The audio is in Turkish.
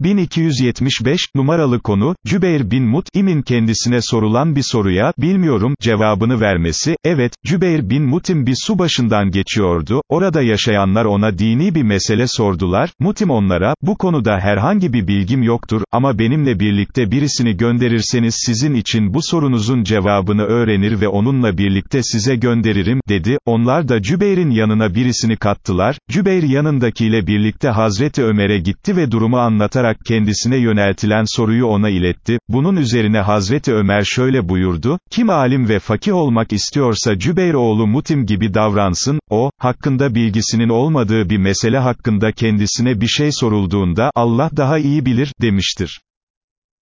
1275, numaralı konu, Cübeyr bin Mut'im'in kendisine sorulan bir soruya, bilmiyorum, cevabını vermesi, evet, Cübeyr bin Mut'im bir su başından geçiyordu, orada yaşayanlar ona dini bir mesele sordular, Mut'im onlara, bu konuda herhangi bir bilgim yoktur, ama benimle birlikte birisini gönderirseniz sizin için bu sorunuzun cevabını öğrenir ve onunla birlikte size gönderirim, dedi, onlar da Cübeyr'in yanına birisini kattılar, Cübeyr yanındakiyle birlikte Hazreti Ömer'e gitti ve durumu anlatarak kendisine yöneltilen soruyu ona iletti, bunun üzerine Hazreti Ömer şöyle buyurdu, kim alim ve fakih olmak istiyorsa Cübeyr oğlu Mutim gibi davransın, o, hakkında bilgisinin olmadığı bir mesele hakkında kendisine bir şey sorulduğunda, Allah daha iyi bilir, demiştir.